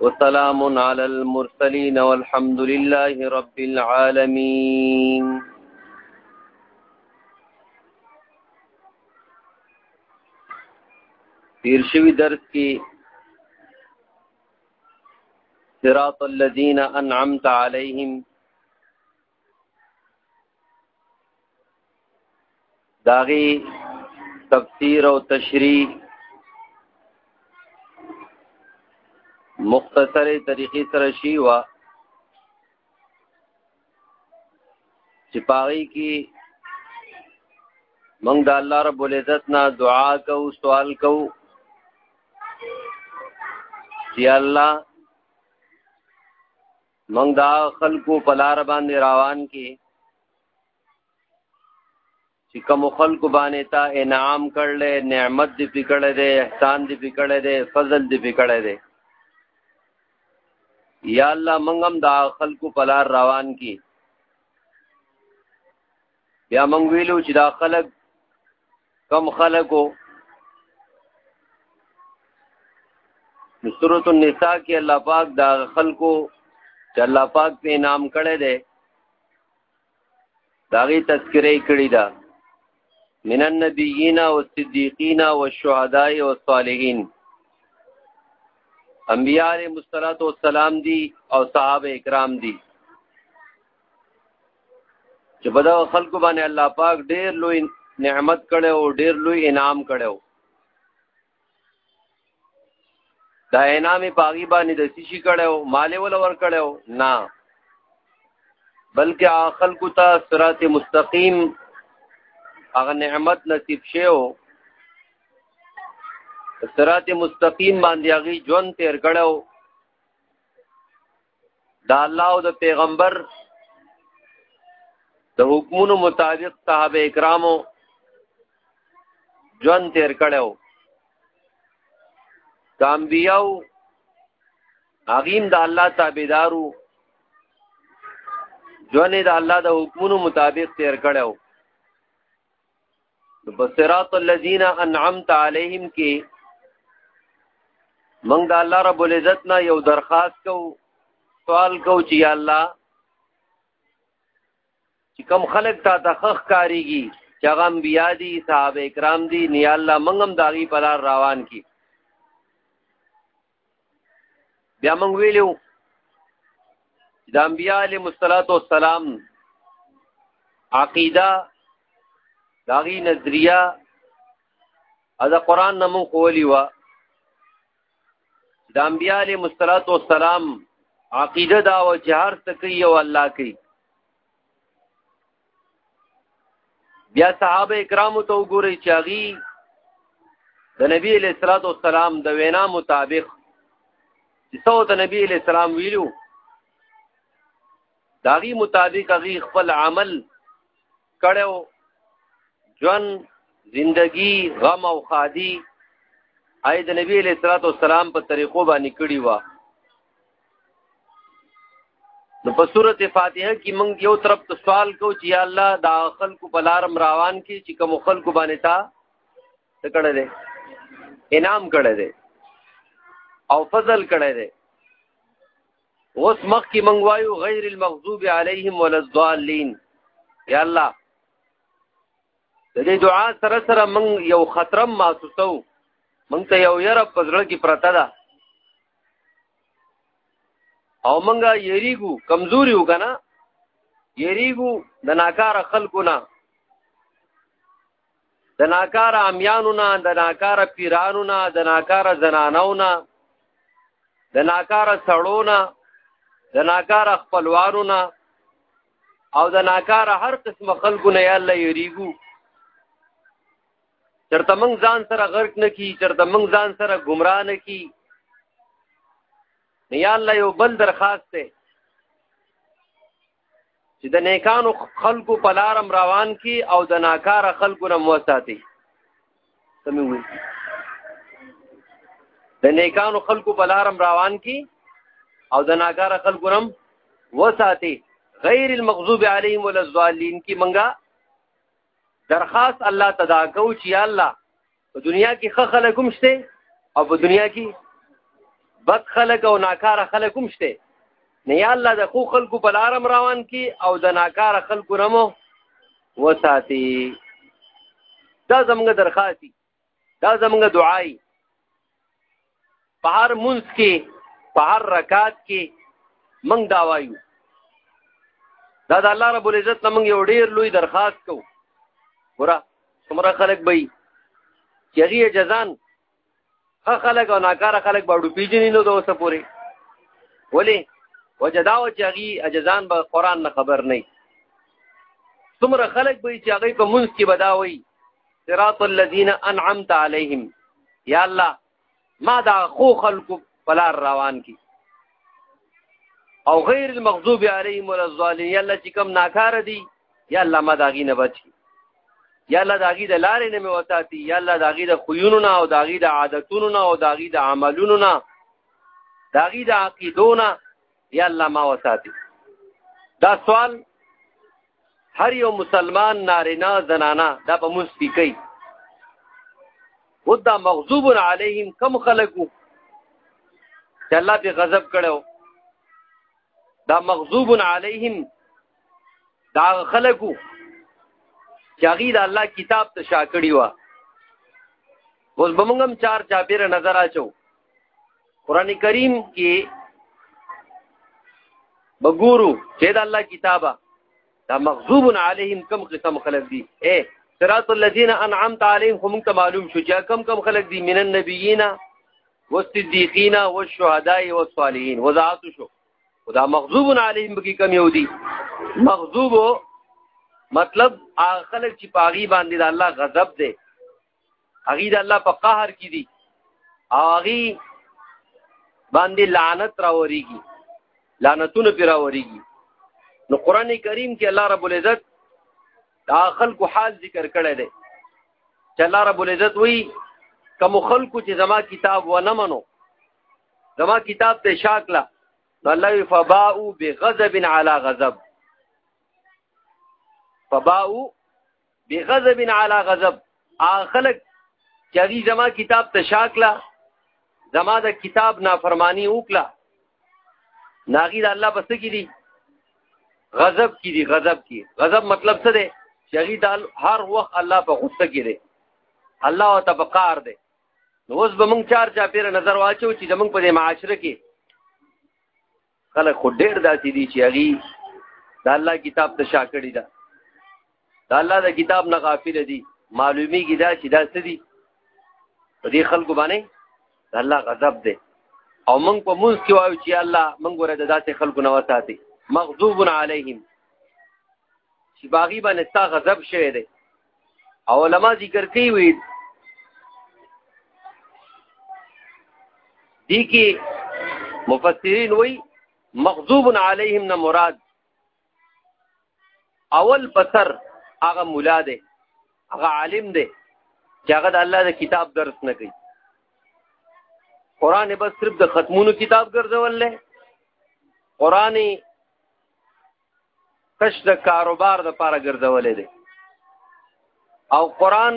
وسلام على المرسلين والحمد لله رب العالمين تیر شوی درس کی صراط الذين انعمت عليهم داغي تفسیر او تشریح مختصر طریقې سره شی وا چې پاغي کې موږ د الله رب العزت نه دعا کو سوال کو چې الله موږ دا خلکو په لار باندې روان کې چې کوم خلکو باندې تا انعام کړل نعمت دې پکړه دې احسان دې پکړه دې فضل دې پکړه دې یا الله موږ هم دا خلکو په لار روان کې بیا موږ ویلو چې دا خلک کم خلکو سورۃ النساء کې الله پاک دا خلکو چې الله پاک په نام کړي دي داغي تذکرې کړي دا من النبیین او صدیقین او شهداء او صالحین انبیاء علیهم الصلوۃ والسلام دي او صحابه کرام دي چې په دا خلکو باندې الله پاک ډېر لوی نعمت کړي او ډېر لوی انعام کړي او دا انعام پاغي باندې د سشي کړي او مال ول ور کړي او نه بلکې اخل کو ته صراط مستقیم هغه نعمت نصیب شي او صراط مستقیم باندې هغه ژوند تیر کړي او دا الله او د پیغمبر د حکمونو مطابق صحابه کرامو ژوند تیر کړو کام بیاو اغیم د الله تابعدارو ژوند د الله د حکمونو مطابق تیر کړو بصراط الذين انعمت عليهم کې موږ د الله رب العزت نه یو درخواست کو سوال کو چې یا الله چې کم خلق تا تخخ کاریږي چې هغه انبیا دي صحابه کرام دي نی الله موږ هم داغي پلار روان کی بیا موږ ویلو د انبیاء علیه مصطلات و سلام عقیده داغی نظریه از قرآن نمو خولی و د انبیاء علیه مصطلات و سلام عقیده دا و چې هر څه کوي او الله کوي بیا صحابه کرامو ته وګورئ چې هغه د نبی علیہ الصلوۃ والسلام د وینا مطابق چې څو د نبی علیہ السلام ویلو داغي مطابق هغه خپل عمل کړو جون زندگی غم او خادي آی د نبی علیہ الصلوۃ والسلام په طریقو باندې کړی و نو په سورته فاتحه کې موږ یو طرف ته سوال کو چې یا الله دا خلکو په لارم روان کې چې کوم خلکو باندې تا څه کړی دی انعام کړی دی او فضل کړی دی اوس مخ کې موږ وایو غیر المغضوب علیهم ولا الضالین یا الله د دې دعا سره سره موږ یو خطر محسوسو موږ ته یو یره پزړه کې پرته ده او منګه یریګو کمزوري وکنه یریګو د ناکاره خلکو نه د ناکاره امیانو نه د ناکاره پیرانو نه د ناکاره زنانو نه د ناکاره سړو نه د ناکاره خپلوانو نه او د ناکاره هر قسم خلکو نه یا الله یریګو چرته موږ ځان سره غرق نه کی چرته موږ ځان سره گمراه نه کی یا الله یو بل درخواست ته چې د نیکانو خلکو په لارم روان کی او د ناکاره خلکو نه موساتي سمې وي د نیکانو خلکو په لارم روان کی او د ناکاره خلکو نه وساتي غیر المغضوب علیهم ولا الضالین کی منګه درخواست الله تدا کو چې الله په دنیا کې ښه خلک هم شته او په دنیا کې بد خلک او ناکاره خلک هم شته نه یا الله د خو خلکو په لارم روان کی او د ناکاره خلکو رمو وساتي دا زموږ درخواست دا زمونږ دعای په هر منځ کې په هر رکعت کې موږ دا وایو دا د الله رب العزت نه موږ یو ډیر لوی درخواست کوو ګوره څومره خلک به وي چې هغې جزان ښه خلک او ناکاره خلک به ډوپېژني نو د اوسه پورې ولې وجه دا وه چې هغې اجزان به قرآن نه خبر نه څومره خلک به چې هغوی په منځ کې به دا وایي صراط الذين انعمت عليهم یا الله ما دا خو خلق بلار روان کی او غیر المغضوب عليهم ولا الضالين یا الله چې کوم ناکار دي یا الله ما دا غینه بچي یا الله دا غی د لارې نه مې وساتي یا الله دا غی د خيونو نه او دا غی د عادتونو نه او دا غی د عملونو نه دا غی د عقیدونو یا الله ما وساتي دا سوال هر یو مسلمان نارینا زنانا دا په موږ کې کوي ودا مغضوب علیهم کم خلقو چې الله به غضب کړو دا مغضوب علیهم دا خلقو چې هغه د الله کتاب ته شاکړی و اوس به موږ هم چار چاپیره نظر اچو قران کریم کې بګورو چې د الله کتابه دا مغضوب علیهم کم قسم خلق دي اے صراط الذين انعمت عليهم هم ته معلوم شو چې کم کم خلق دي من النبیین والصدیقین والشهداء والصالحین وضاحت شو خدا مغضوب علیهم بکی کم یو دي مغضوب مطلب هغه خلک چې پاغي باندې د الله غضب دی هغه د الله په قهر کې دي او هغه باندې لعنت راوريږي لعنتونه پر راوريږي نو قران کریم کې الله رب العزت دا خلکو حال ذکر کړی دی چې الله رب العزت وی کوم خلکو چې زما کتاب و نه منو زما کتاب ته شاکله نو الله فباءوا بغضب على غضب فباءوا بغضب علی غضب هغه خلک چې هغوی زما کتاب ته شا کړه زما د کتاب نافرمانی وکړه نو هغوی د الله په څه کې دي غضب کې دي غضب کې غضب مطلب څه دی چې هغوی د هر وخت الله په غصه کې دی الله ورته په قهر دی نو اوس به موږ چار چاپېره نظر واچو چې زموږ په دې معاشره کې خلک خو ډېر داسې دي چې هغوی د الله کتاب ته شا کړې ده د الله د کتاب نه غافل دي معلومیږي دا چې دا څه دي په دې خلکو باندې د الله غضب دی او موږ په موږ کې وایو چې الله موږ ورته د داسې خلکو نه وساتي مغضوب علیهم چې باغی باندې ستا غضب شوی دی او علما ذکر کوي وي دي کې مفسرین وي مغضوب علیهم نه مراد اول پسر هغه مولا دی هغه عالم دی چې هغه د الله د کتاب درس نه کوي قران بس صرف د ختمونو کتاب ګرځول له قران تش د کاروبار د پاره ګرځولې دي او قران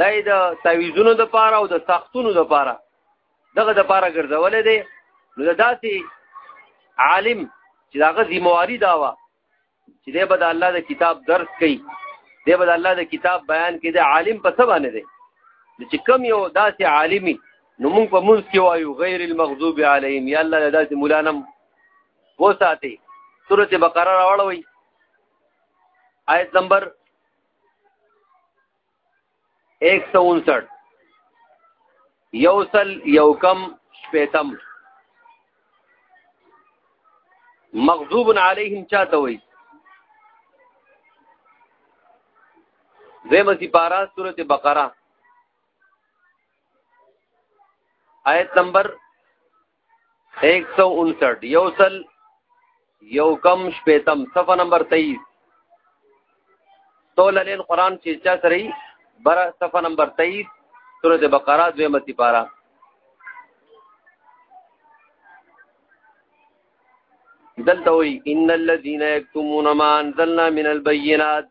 دای د تعویذونو د پاره او د سختونو د پاره دغه د پاره ګرځولې دي نو داسې عالم چې داغه ذمہواری دا و چې دی به د الله د کتاب درس کوي دی به د الله د کتاب بیان کوي د عالم په څه باندې دی چې کم یو داسې عالمي نو موږ په موږ کې وایو غیر المغضوب علیهم یا الله داسې مولانا وو ساتي سورته بقره راوړوي آیت نمبر 159 یوصل یوکم شپیتم مغضوب علیهم چاته وي دیمه سی پارا سورته بقره آیت نمبر 159 یوصل یو کم شپیتم صفحه نمبر 23 تول لیل قران چې چا سره بر صفحه نمبر 23 سورۃ بقره دویمه تی پارا دلته وی ان الذين يكتمون ما انزلنا من البينات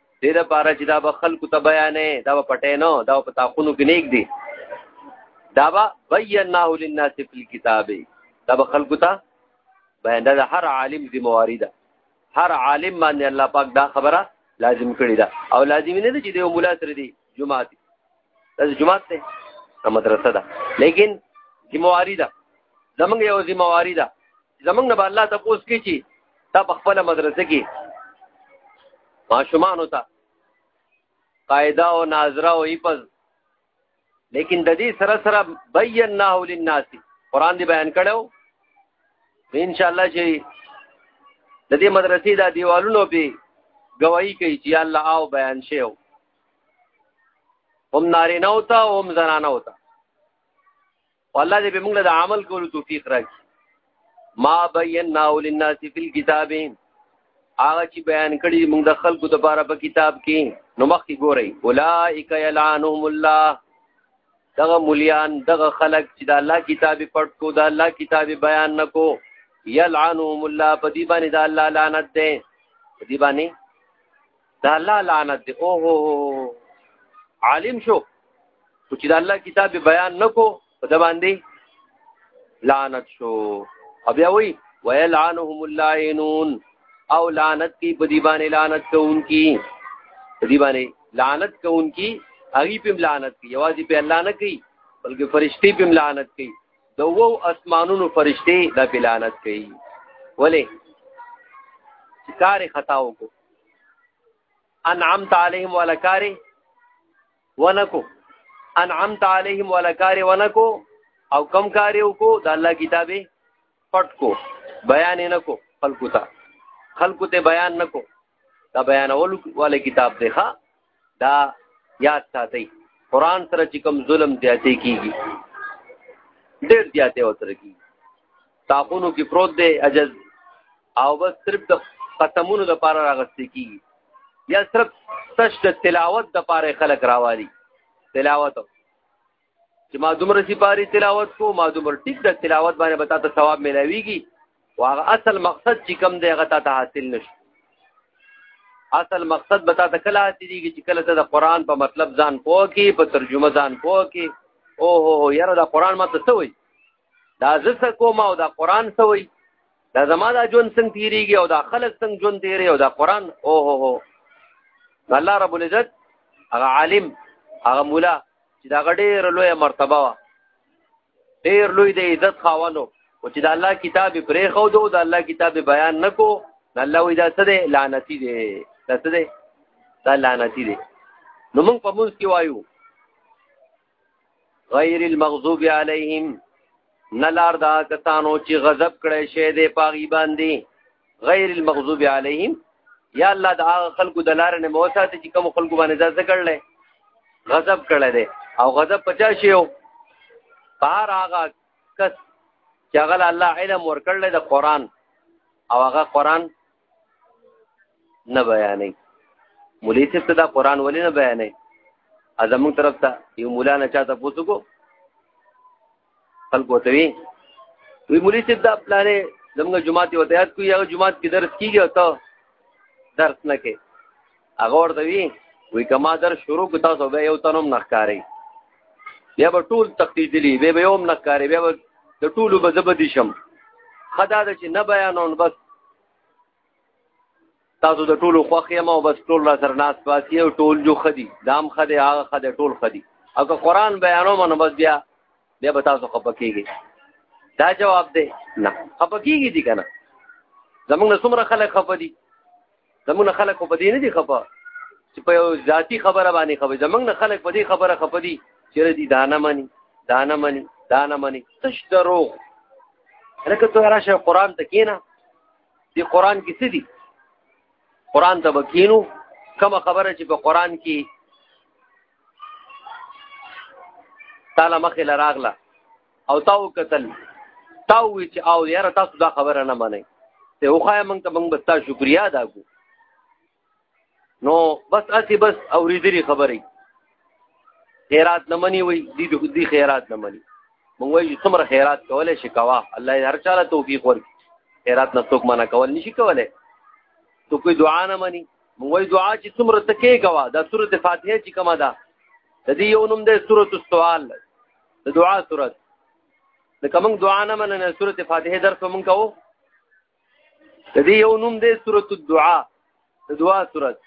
دې د پاره چې دا به خلکو ته بیانې دا به پټې نه دا په تاخونو کې نیک دي دا به بیناه للناس فی الكتاب دا به خلکو ته بیان دا هر عالم ذمہواری ده هر عالم باندې الله پاک دا خبره لازم کړی ده او لازم نه دي چې د مولا سره دي جمعه دا جمعه ته دا مدرسه ده لیکن ذمہواری ده زمونږ یو ذمہواری ده زمونږ نه الله ته پوس کی چی تا په خپل مدرسه کې ماشومان ہوتا قاعده او ناظره او ایپز لیکن د دې سره سره بیناه للناس قران دی بیان کړو ان شاء الله چې د دې مدرسې دا دیوالونو به گواہی کوي چې الله او بیان شیو هم نارینه او ته هم زنانه او ته الله دې به موږ له عمل کولو توفیق راکړي ما بینا للناس فی الكتاب هغه چې بیان کړي موږ د خلکو لپاره په کتاب کې نو مخکې ګورئ اولائک یلعنهم الله دغه مليان دغه خلق چې د الله کتاب پټ کو د الله کتاب بیان نکو یلعنهم الله په دې باندې د الله لعنت ده په دې باندې دا الله لعنت دی او هو عالم شو چې دا الله کتاب بیان نکو په د باندې لعنت شو او بیا وی ويلعنهم اللائنون او لعنت کی په دی باندې لعنت کوونکی په دی باندې لعنت کوونکی هغه په لعنت کی یوازې په الله نه کوي بلکې فرشتي په لعنت کوي د وو اسمانونو فرشتي د لعنت کوي ولی کار خطا وکړو انعمت عليهم ولا کاری ونکو انعمت عليهم ولا کاری ونکو او کم کاری وکو د الله کتابه پټ کو بیان نه کو خلقو ته خلقو ته بیان نه کو دا بیانول ولا کتاب دی ښا دا یاد ساتي قران سره چې کوم ظلم زیاتې کیږي ډېر زیاتې وتره کیږي تاخونو کې پروت دی عجز او بس صرف د قسمونو د پاره راغستې کیږي یا صرف تش د تلاوت د پاره خلک راوالي تلاوت چې ما دومره سپاری تلاوت کو ما دومره ټیک د تلاوت باندې بتا ته ثواب ملاويږي واغه اصل مقصد چې کم دی هغه ته حاصل نشي اصل مقصد بتا ته کله حاصلېږي چې کله ته د قران په مطلب ځان پوه کې په ترجمه ځان پوه کې او هو هو یاره دا قران ما ته سوي دا زسه کوم او دا قران سوي دا زما دا جون څنګه تیریږي او دا خلک څنګه جون تیری او دا قران او هو هو الله رب العزت هغه عالم هغه مولا چې دا ډېر لوی مرتبه وا ډېر لوی د عزت خاوندو او چې د الله کتاب پرې خو دو د الله کتاب بیان نکو الله وې دا څه دی لعنتی دی دا څه دی دا لعنتی دی نو موږ په موږ کې وایو غیر المغضوب علیهم نه لار دا کسانو چې غضب کړی شی دی پاغي باندې غیر المغضوب علیهم یا الله دا خلکو د لار نه موسات چې کوم خلکو باندې ځا ذکرل غضب کړی دی او غضب پچا شی او بار هغه کس چې هغه الله علم ورکړل د قران او هغه قران نه بیانې مولوی صاحب ته دا قران ولې نه بیانې ازمون طرف ته یو مولا نه چاته پوسو کو خلکو ته وی وی مولوی صاحب دا پلانې زموږ جماعت یو تیار کوي هغه جماعت کې درس کیږي او ته درس نه کوي هغه ورته وی وی کما در شروع کو تاسو به یو تنوم نخکاری بیا به ټول تقیدلی به به یوم نخکاری بیا به د ټولو به زبدی شم خدا د چې نه بیانون بس تاسو د ټولو خوخ یم او بس ټول را سره ناس پاسی او ټول جو خدي دام خدي هغه خدي ټول خدي او که قران بیانو منو بس بیا بیا به تاسو خپکیږي دا جواب دی نه خپکیږي دي کنه زمونږ څومره خلک خپدي زمونږ خلک په دې نه دي خپه چې په یو ذاتی خبره باندې خبره زمونږ نه خلک په دې خبره خپه دي چې دې دانه مني دانه مني دانه مني تش دروغ لکه ته راشه قران ته کینا دی قران کې څه دي قران ته وکینو کوم خبره چې په قران کې تعالی مخې لراغله او تاو قتل تاو وی چې او یار تاسو دا خبره نه منئ ته وخایا مونږ ته مونږ بس تاسو شکریا ادا کو نو بس اسی بس اوریدلی خبرې خیرات نه منی وای دی دی خیرات نه منی مونږ وایو څومره خیرات کولای شي کوا الله هر چاله توفیق ورکړي خیرات نه څوک منع کول نشي کولای تو کوئی دعا نه مني مونږ وایو دعا چې څومره تکې کوا دا سورته فاتحه چې کما ده د دې یو نوم ده سورته سوال د دعا صورت د کوم دعا نه مننه سورته فاتحه درس مونږ کوو د دې یو نوم دی سورته الدعاء د دعا صورت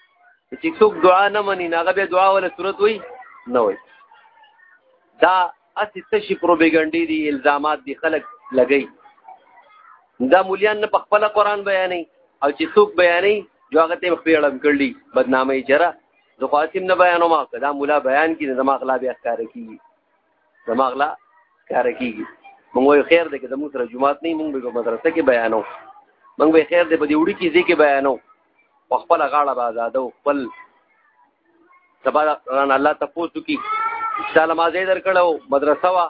چې څوک دعا نه مني نه غبه دعا ولا صورت وای نه وای دا اسی تشی پروپاګاندا دي الزامات دي خلک لګي دا مولیان نه په خپل قران بیانې او چې څوک بیانې جو هغه ته خپل اړم کړلی بدنامي جره د خاصم نه بیان ما کدا مولا بیان کړي زما غلا بیا ښکار کیږي زما غلا ښکار کیږي موږ یو خیر دې کدا موږ سره جمعات نه موږ به مدرسه کې بیانو موږ به خیر دې په دې وړي کې ځکه بیانو خپل غاړه به آزادو خپل سبا ران الله تاسو کی سلام ازې درکړو مدرسه وا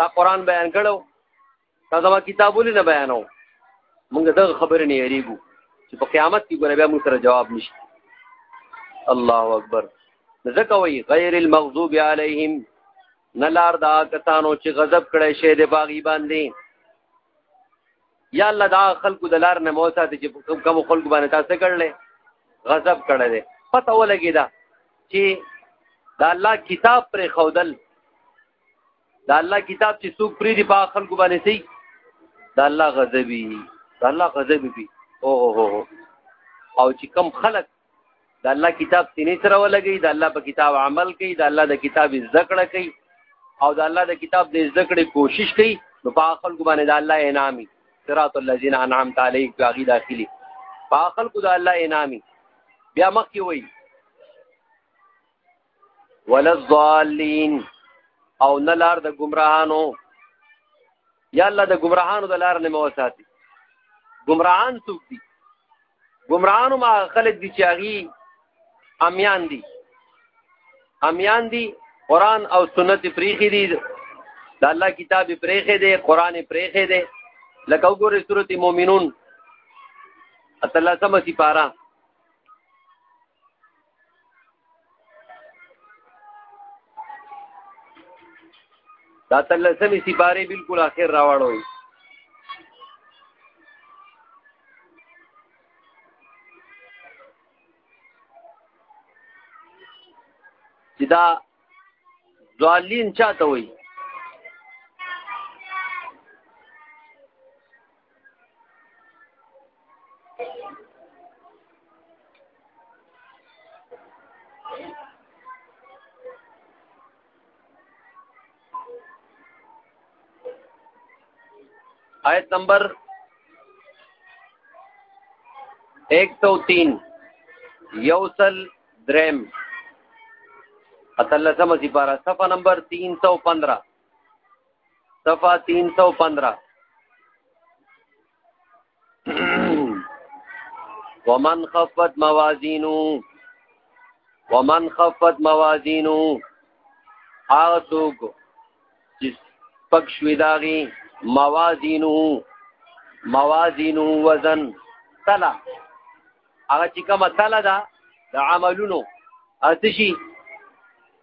تا قران بیان کړو تا زما کتاب ولې نه بیانو موږ دغه خبرې نه یریږو چې په قیامت کې ګوره بیا موږ سره جواب نشته الله اکبر ځکه وایي غیر المغضوب علیهم نه لار دا کسانو چې غضب کړی شی د باغی باندې یا الله دا خلکو د لار نه موسا چې کوم خلکو باندې تاسو کړل غضب کړی دی پته ولګی دا چې دا الله کتاب پر خودل دا الله کتاب چې څوک پری دی په خلکو باندې سي دا الله غضبي دا الله غضبي بي او هو هو او چې کم خلک دا الله کتاب سینې سره ولګي دا الله په کتاب عمل کوي دا الله د کتاب ذکر کوي او دا الله د کتاب د ذکر کوشش کوي نو په خلکو باندې دا الله انعامي صراط الذين انعمت عليهم باغي داخلي په خلکو دا الله انعامي بیا مخ کې وایي ولا الضالين او نه لار د ګمراهانو یا الله د ګمراهانو د لار نه مو ساتي ګمراهان څوک دي ګمراهانو ما خلک دي چې هغه امیان دي امیان دي قران او سنت پریخي دي د الله کتاب پریخي دي قران پریخي دي لکه وګوره سورته مؤمنون اتلاسمه سپاره دا تلسمی سپاره بالکل اخر راوړوي چې دا ځوالین چاته وي آیت نمبر ایک سو تین یوسل درم اتلسم سپارہ صفحہ نمبر تین سو پندرہ صفحه 315 ومن خفت موازینو ومن خفت موازینو هغه څوک چې پک شوی داغي موازینو موازینو وزن تلا هغه چې کومه تلا ده د عملونو اتشي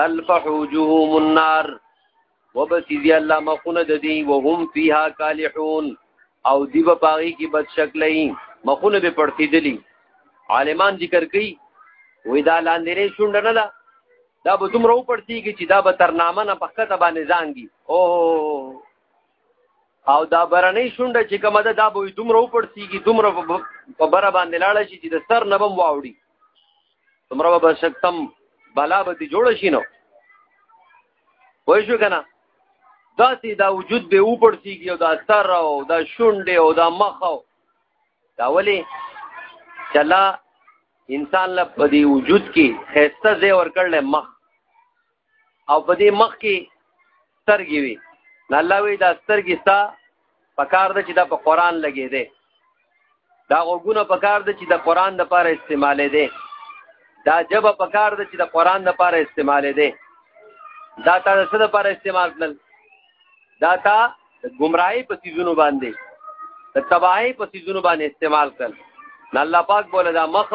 تلفح وجوههم النار وبسیزی الله مخونه د دی وهم فیها کالحون او دی په پاغي کې بد شکلې مخونه به پړتی دلی عالمان ذکر کوي وې دا لاندې نه شوند نه دا دا به دومره و پړتی کې چې دا به ترنامه نه پخته باندې ځانګي او او دا برنې شوند چې کوم دا دا به دومره و پړتی کې دومره په بره باندې لاړ شي چې د سر نبم واوړي تمرا به شکتم بلا به دې جوړ شي نو وای شو کنه دا سي دا وجود به وپړسيږي او دا سر او دا شونډه او دا مخ او دا ولي چلا انسان له په دې وجود کې خسته زې ور کړل مخ او په دې مخ کې سترګې وي نو الله وی دا سترګې ستا په کار ده چې دا په قران لګې ده دا غوګونه په کار ده چې د قران د پاره استعمالې ده دا جبه په کار ده چې د قران د پاره استعمالې ده دا تا د څه د پاره استعمال کړل دا تا د گمراهي په سيزونو باندې د تباہي په سيزونو باندې استعمال کړل الله پاک بوله دا مخ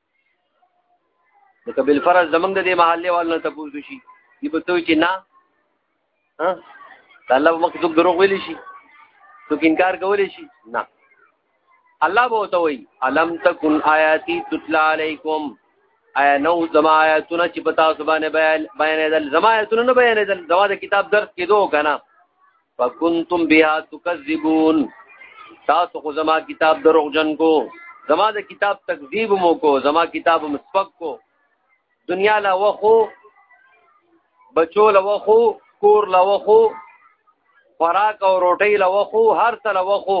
د کبل فرض زمنګ د دې محله والو ته پوښتنه شي دی په تو چې نه ها الله مخ څوک دروغ ویلی شي څوک انکار کولی شي نه الله به ته وي الم تکن آیاتی تتلا علیکم آیا نو زما آیاتونه چې پتا سبحانه بیان بیان دل زما آیاتونه نه بیان دل زما د کتاب درس کېدو کنه فکنتم بها تکذبون تاسو خو زما کتاب دروغجن کو زما د کتاب تکذیب مو کو زما کتاب مسپک کو دنیا لا وخو بچو لا وخو کور لا وخو خوراک او روټۍ لا وخو هر څه لا وخو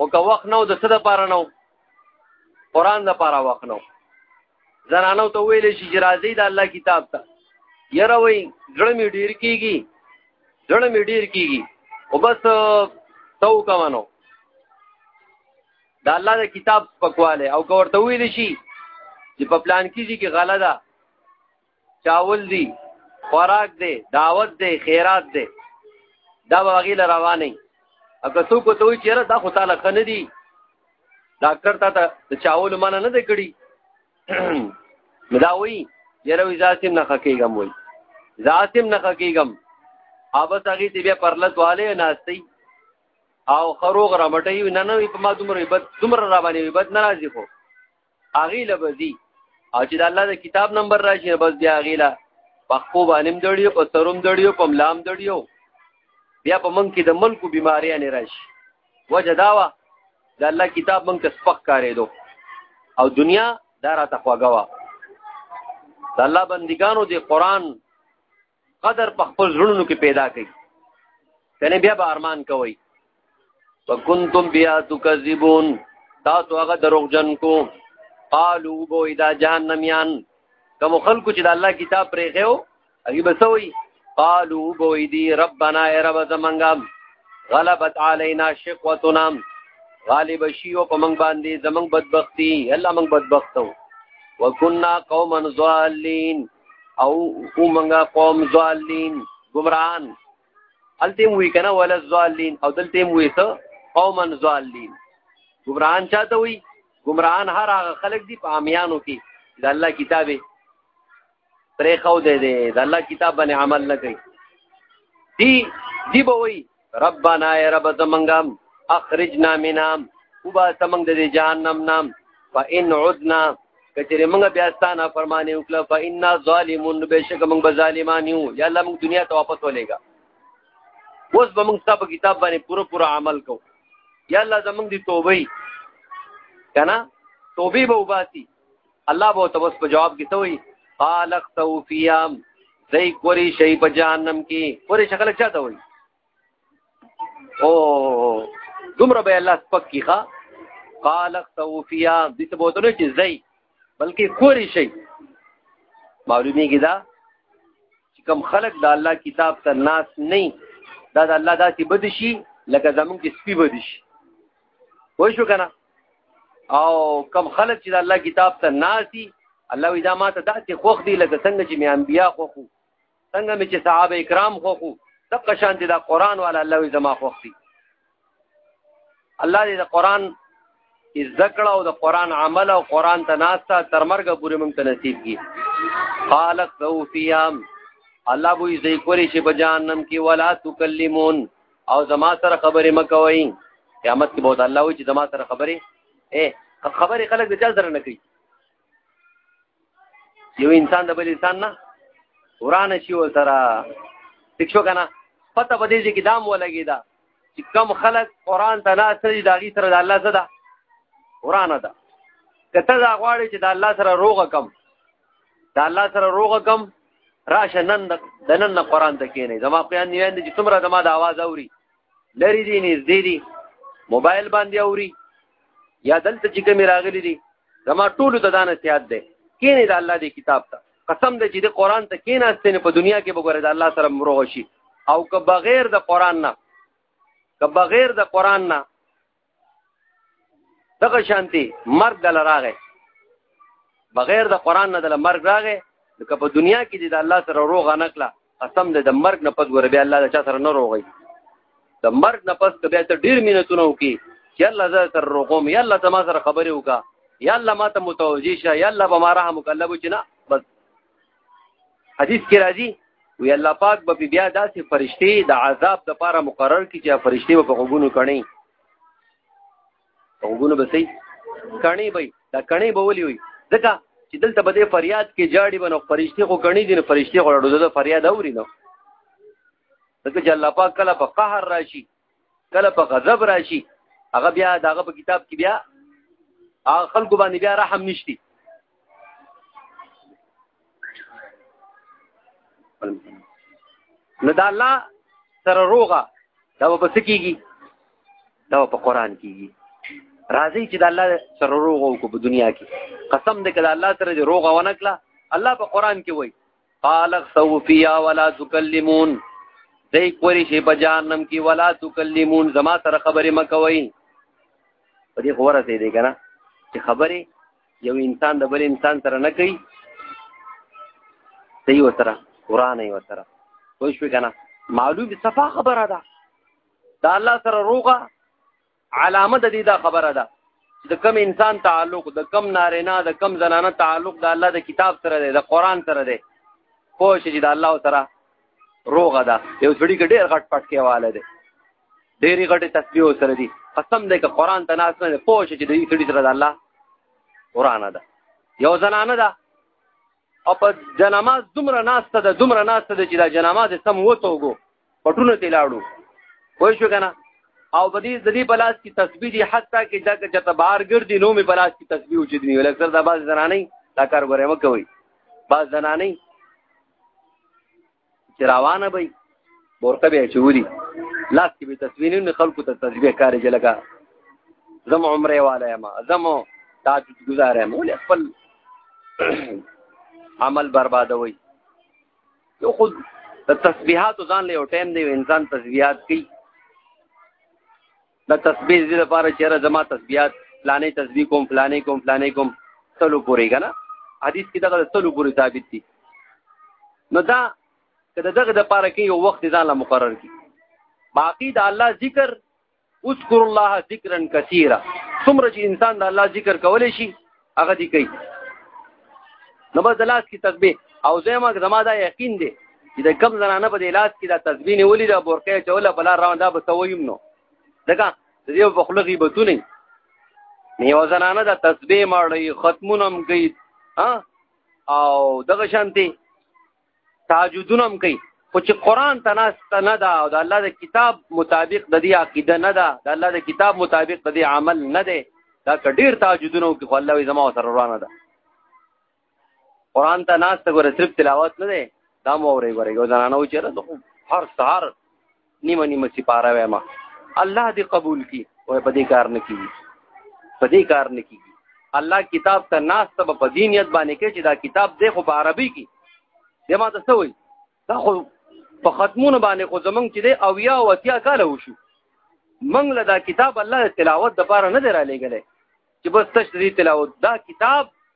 او که وخت نو د څه د پاره نو قران د پاره وخت نو زنانو ته ویل شي چې راځي د الله کتاب ته یره وای ګړه می ډیر کیږي ګړه می ډیر کیږي او بس تو کوانو دا الله د کتاب پکواله او کورته ویل شي چې په پلان کې چې غلا ده چاول دی خوراک دی دعوت دی خیرات دی دا به هغې له روانې که څوک ورته وایي چېره دا خو تاله ښه نه دي ډاکټر تا ته د چاولو منع نه دی کړي نو دا وایي یاره وایي زه هسې هم نښه کېږم وایي زه هسې هم نښه کېږم او بس هغې ته بیا پرلت والی ناستئ او خروغ را مټي نه نه په ما دومره بد دومره را باندې بد ناراضي خو هغه لبزي او چې د الله د کتاب نمبر راشي بس بیا هغه لا پخپو باندې دړیو په سروم دړیو په ملام دړیو بیا په من کې د ملکو بیماری نه راشي وجه داوا د الله کتاب من کې سپک کارې دو او دنیا دارا تخواګوا د الله بندګانو د قران قدر په خپل زړونو کې پیدا کړي کنه بیا به ارمان کوي وکنتم بیا تکذبون تاسو هغه دروغجن کو قالو بو اذا جهنميان کوم خلکو چې د الله کتاب پرې غو هغه بسوي قالو بو اذي ربنا اي رب زمنګم غلبت علينا شقوتنا غالب شيو په من باندې زمنګ بدبختی الله من بدبختو وکنا قوما ضالين او اومنګه قوم ظالین گمراهان الته وی کنه ولا ظالین او دلته وی ته قوما ظالین گمراهان چاته وی گمراهان هر هغه خلک دي په امیانو کې د الله کتابه پرې خو دې دې د الله کتاب باندې عمل نه کوي دی دی به وی ربنا ای رب زمنګم اخرجنا منا وبا سمنګ د جهنم نام فإن عدنا کچره موږ بیا ستانه فرمانه وکړه فإنا ظالمون بشک موږ به ظالمان یو یا الله موږ دنیا ته واپس ولېګا اوس به موږ ستاسو کتاب باندې پوره پوره عمل کو یا الله زموږ دی توبه کنا توبه به وباسي الله به تاسو په جواب کې څه وي قال اختو فیام زي کوری شي په جهنم کې کوری شکل چا ته وي او دومره به الله سپک کیخه قال اختو فیام دې ته بوته نه چې زي بلکې کوری شي معلومی کې دا چې کم خلق د الله کتاب ته ناس نه دا د الله داسې بد شي لکه زمونږ کې سپي بد شي وای شو کنه او کم خلک چې الله کتاب ته ناسي الله وی دا ما ته داسې خوخ دی لکه څنګه چې مې انبیا خوخو څنګه مې چې صحابه کرام خوخو دغه شان دي دا قران والا الله وی زما خوخ دی الله دې دا قران ذکر او د قران عمل او قران ته ناستا تر مرګ پورې مونږ ته نصیب کی خالق ذو فیام الله بو یې کولی شي په جهنم کې ولا تکلمون او زما سره خبرې مکوي قیامت کې به الله وي چې زما سره خبرې اے خبرې خلک د چا سره نه کوي یو انسان د بل انسان نه ورانه شي ور سره ٹھیک شو کنه پته په دې کې دام ولګي دا چې کم خلک قران ته نه سړي داغي سره د الله زده ورانه ده کته دا غواړي چې د الله سره روغه کم د الله سره روغه کم راشه نن د نن قرآن ته کېنې زما قیان نیان دي چې څومره زما د आवाज اوري لري دي نږدې دي موبایل باندې اوري یا دلته چې کوم راغلي دي زما ټول ته دانه سیاد ده کېنې د الله دی کتاب ته قسم دې چې د قرآن ته کېناستې نه په دنیا کې وګوره د الله سره مروغ شي او که بغیر د قرآن نه که بغیر د قرآن نه دغه شانتي مرګ دل راغې بغیر د قران نه دل مرګ راغې لکه په دنیا کې د الله سره روغ نه کړه قسم دې د مرګ نه پد ور بیا الله د چا سره نه روغي د مرګ نه پس بیا ته ډیر مينتونه وکي چې الله زه سره روغوم یا الله زما سره خبرې وکا یا الله ما ته متوجي شه یا الله به ما رحم وکړه الله بچنا بس حدیث کې راځي وی الله پاک به بیا داسې فرشتي د عذاب د پاره مقرر کی چې فرشتي به غوګونو کړي غوګونو به سي کړي به دا کړي به ولي وي ځکه چې دلته به د فریاد کې جاړي بنو فرشتي خو کړي دي فرشتي غوړو د فریاد اوري نو ځکه چې الله پاک کله په قهر راشي کله په غضب راشي هغه بیا داغه په کتاب کې بیا هغه خلکو باندې بیا رحم نشتی نو دا الله سره روغه دا په څه کېږي دا په قران کېږي راځي چې د الله سره روغه وکړو په دنیا کې قسم دې کړه الله سره دې روغه ونکړه الله په قران کې وایي قال اخسو فيها ولا تكلمون دای کولی شي په جهنم کې ولا تکلمون زما سره خبرې مکوي په دې خبره سي دی کنه چې خبرې یو انسان د بل انسان سره نه کوي دی وسره قران یې وسره وای شو کنه معلوم صفه خبره ده دا الله سره روغه علامه د دې دا خبره ده د کم انسان تعلق د کم نارینه د کم زنانه تعلق د الله د کتاب سره دی د قران سره دی پوه شي چې د الله سره روغه ده یو سړي کې ډېر غټ پټ کېواله دی ډېری غټې تسبیح سره دي قسم دی که قران ته ناس نه پوه شي چې د دې سړي سره د الله قران ده یو زنانه ده او په جنماز دومره ناسته ده دومره ناسته ده چې دا جنماز سم وته وګو پټونه ته لاړو وای شو کنه او بدی د دې بلاس کی تسبیح دی حتی کې دا چې ته بهر ګرځي نو می بلاس کی تسبیح وجود نه ول اکثر دا باز زنانه دا کار غره مکوي باز زنانه چې روانه به بورقه به چولی لاس کې به تصویرونه خلکو ته تشبیه کاری چې لکه زم عمره والا ما زم تاج گزاره مول خپل عمل بربادوي یو خود د تسبیحات ځان له ټیم دی انسان تسبیحات کوي دا تسبیح دې لپاره چې را زما تسبیحات فلانې تسبیح کوم فلانې کوم فلانې کوم سلو پورې کنه حدیث کې دغه سلو پورې ثابت دي نو دا کله دغه د پاره کې یو وخت ځان لا مقرر کی باقی د الله ذکر اذكر الله ذکرا کثیرا څومره چې انسان د الله ذکر کولې شي هغه دی کوي نو بس د لاس کې تسبیح او زما زما دا یقین دی چې د کم زنانه په لاس کې دا تسبیح نیولې دا بورکه چوله په لار روان دا به سویم نو دغه د دې په خلغي بتونه نه یو زنانه دا تسبیح مړی ختمونم گئی ها او دغه شانتي تهجدونه هم کوي خو چې قران ته ناسته نه ده او د الله د کتاب مطابق د دې عقیده نه ده د الله د کتاب مطابق د دې عمل نه ده دا کډیر تهجدونه کوي خو الله وي زما سره روانه ده قران ته ناسته ګوره صرف تلاوت نه ده دا مو اوري ګوره یو ځانانه و چیرې هر سهار نیمه نیمه سی پاره وایم الله دې قبول کی او په دې کار نه کیږي په دې کار نه کیږي الله کتاب ته ناس ته په دینیت باندې کې چې دا کتاب دې خو په عربي کې دې ما ته څه وایي دا خو په ختمونه باندې خو زمونږ چې دې او یا او اتیا کاله وشو منګ له دا کتاب الله تلاوت د پاره نه دی را لېږلی چې بس تش دې تلاوت دا کتاب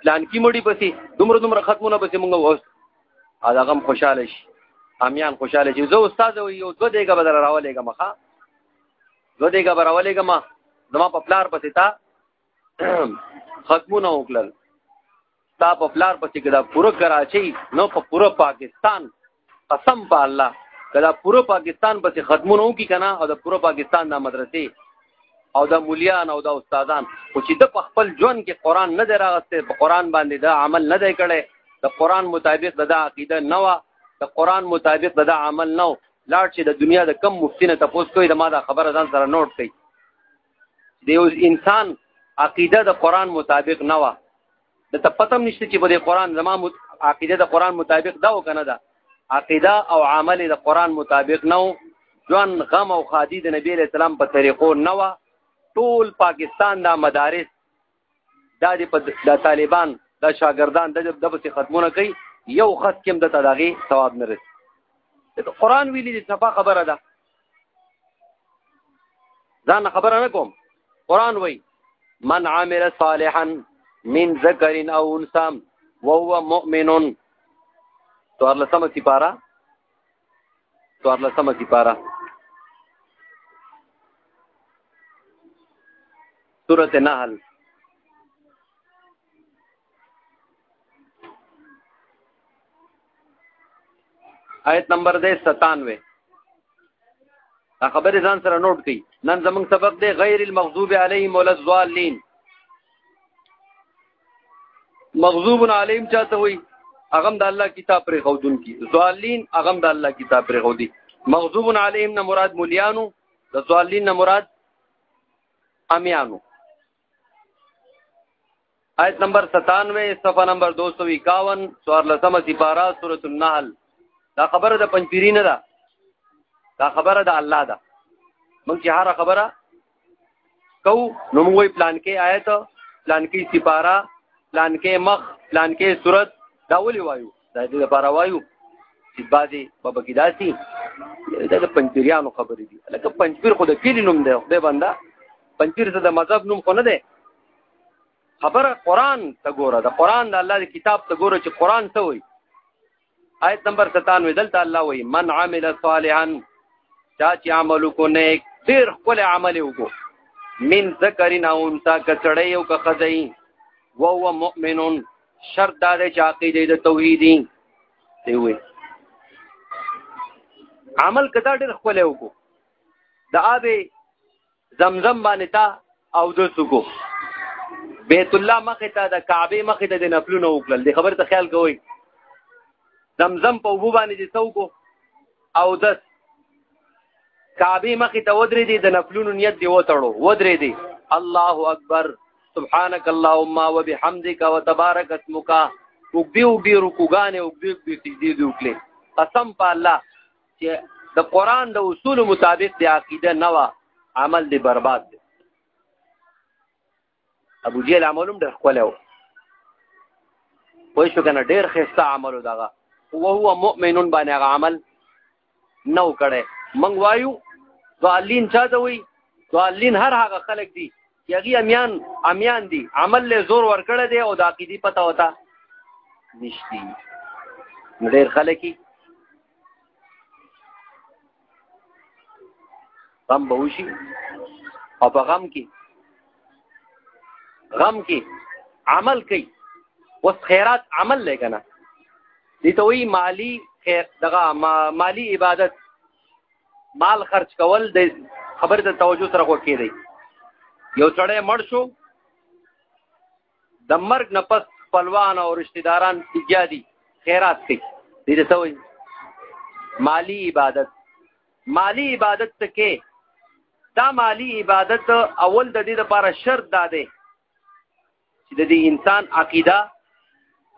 پلان کې مړي پسې دومره دومره ختمونه پسې مونږ اوس ا دغه خوشاله شي امیان خوشاله شي زه استاد یو دوه دیګه بدل راولېګه مخه دوه دیګه راولېګه ما زما په پلار پسې تا ختمونه وکړل تا په پلار پسې کړه پوره کراچي نو په پوره پاکستان قسم په الله کله پوره پاکستان پسې خدمونه وکي کنه او د پوره پاکستان د مدرسې او د مولیان او د استادان خو چې د خپل ژوند کې قران نه دراغسته په قران باندې دا عمل نه دی کړي د قران مطابق د عقیده نه و د قران مطابق د عمل نه لاړ چې د دنیا د کم مفتی نه تاسو کوی د ما دا خبره ځان سره نوٹ کړئ د یو انسان عقیده د قران مطابق نه و د ته پته هم نشته چې په دې قرآن زما مت... عقیده د قرآن مطابق ده او که نه ده عقیده او عمل د قرآن مطابق نه و ژوند غم او خادي د نبی علیه السلام په طریقو نه وه ټول پاکستان دا مدارس دا د دا طالبان دا شاګردان د د بس ختمونه کوي یو خط کې د تداغي ثواب نه رسي قرآن ویلي د صفه خبره ده ځان خبره نه کوم قران وای من عمل صالحا من ذکر او انثى وهو مؤمن تور لسمه کی پارا تور لسمه کی پارا سورۃ النحل آیت نمبر دی 97 دا خبره ځان سره نوٹ کړئ نن زموږ سبق دی غیر المغضوب علیهم ولا الضالین مغضوب علیهم چاته وي هغه د الله کتاب پر غودون کی ضالین هغه د الله کتاب پر غودي مغضوب علیهم نه مراد مولیانو د ضالین نه مراد امیانو آیت نمبر 97 صفحه نمبر 251 سوار لسمه سپارا سوره النحل دا خبره د پنځپيري نه ده دا خبره د الله ده مونږ چې هر خبره کو نو موږ وی پلان کې آیت پلان کې سپارا پلان کې مخ پلان کې صورت دا ولي وایو دا دې لپاره وایو چې بعضې به پکې داسي دا د پنځپیریانو خبرې دي لکه پنځپیر خو د کلي نوم دی خدای بنده پنځپیر څه د مذهب نوم خو نه دی خبره قران ته ګوره د قران د الله د کتاب ته ګوره چې قران څه وایي آیت نمبر 97 دلته الله وایي من عمل صالحا چا چې عمل کو نیک ډیر خپل عمل وکړو من ذکرین او انثى کچړی او کخزی وهو مؤمنون شرط دا دی چې عقیده د توحیدی دی وي عمل کدا ډېر خپل وکړو د آب زمزم باندې تا او د سکو بیت الله مخه ته د کعبه مخه ته د نفلونو وکړل د خبر ته خیال کوی زمزم په وبو باندې چې څوک او دس کعبه مخې ته ودرې دي د نفلونو نیت دی وتړو ودرې دي الله اکبر سبحانك اللهم وبحمدك وتبارك اسمك وګدي وګدي رکوګانې وګدي وګدي سجدي دی وکړي قسم په الله چې د قران د اصول مطابق دی عقیده نوا عمل دی برباد دی ابو جهل عمل هم ډېر ښکلی و پوه شو که نه ډېر ښایسته عمل و دغه وهو مؤمنون باندې هغه عمل نه و کړی موږ وایو ضالین چا ته وایي ضالین هر هغه خلک دي چې هغې امیان امیان دي عمل له زور ورکړی دی او د عقیدي پته وته نشتی ډېر خلک غم به وشي او په غم کې غم کې عمل کوي وس خیرات عمل لګ نه دي ته وی مالی خیر دغه ما مالی عبادت مال خرج کول د خبر ته توجه سره کو کېږي یو سړی مړ شو د مرګ نه پس خپلوان او رشتہ داران ایجادي خیرات کوي دې ته وایي مالی عبادت مالی عبادت څه کې دا مالی عبادت اول د دې لپاره شرط دا دی چې د دې انسان عقیده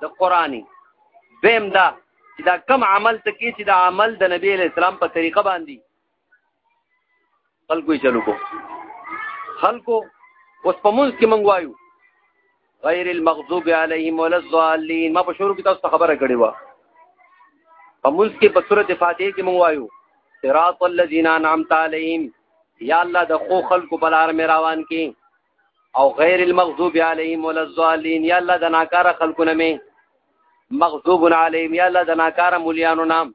د قرآني دویم دا چې دا کم عمل ته کې چې دا عمل د نبی اسلام په طریقه باندې خلکو یې چلو کو خلکو اوس په مونږ کې مونږ وایو غیر المغضوب علیهم ولا الضالین ما په شروع کې تاسو خبره کړې و په موږ کې په سورته فاتحه کې موږ وایو صراط الذین انعمت علیهم یا الله د خو خلکو په لار مې روان کې او غیر المغضوب علیهم ولا الضالین یا الله د ناکاره خلکو نه مې مغضوب علیهم یا الله د ناکاره مليانو نام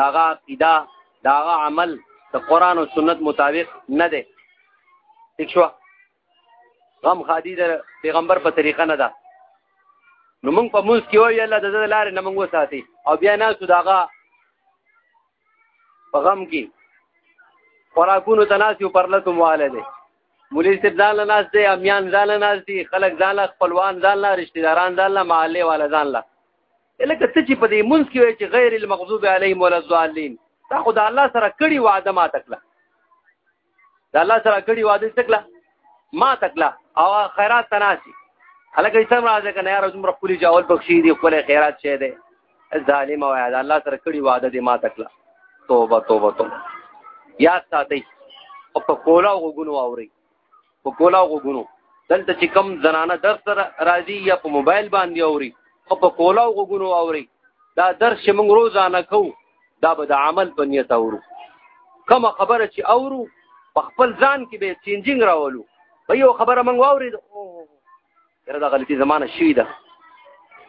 داغه عقیده داغه عمل د قران او سنت مطابق نه دی ٹھیک شو غم خادي د پیغمبر په طریقه نه ده نو موږ په موږ کې وایو الله د زړه لارې نه موږ وساتي او بیا نه سو داغه په غم کې خوراکونو ته ناس یو پرلته مواله دي مولوی صاحب ځان له ناس دی امیان ځان له ناس دي خلک ځان له خپلوان ځان له رشتہ داران ځان له محله والا ځان له لکه څه چې په دې منځ کې وایي چې غیر المغضوب علیهم ولا الضالین دا خو د الله سره کړي وعده ما تکله د الله سره کړي وعده تکله ما تکله او خیرات تناسي هلکه یې سم راځه کنه یار عمر خپل جاول بخشي دی خپل خیرات شه دی ظالم او یاد الله سره کړي وعده دې ما تکله توبه توبه توبه یاد ساتي او په کولا وګونو اوري په کولا غوګونو دلته چې کم زنانه درس سره راځي یا په موبایل باندې اوري او په کولا غوګونو اوري دا درس چې موږ روزانه کوو دا به د عمل په نیت اورو کومه خبره چې اورو په خپل ځان کې به چینجینګ راولو په یو خبره موږ واوري یره دا غلطي زمانه شوی ده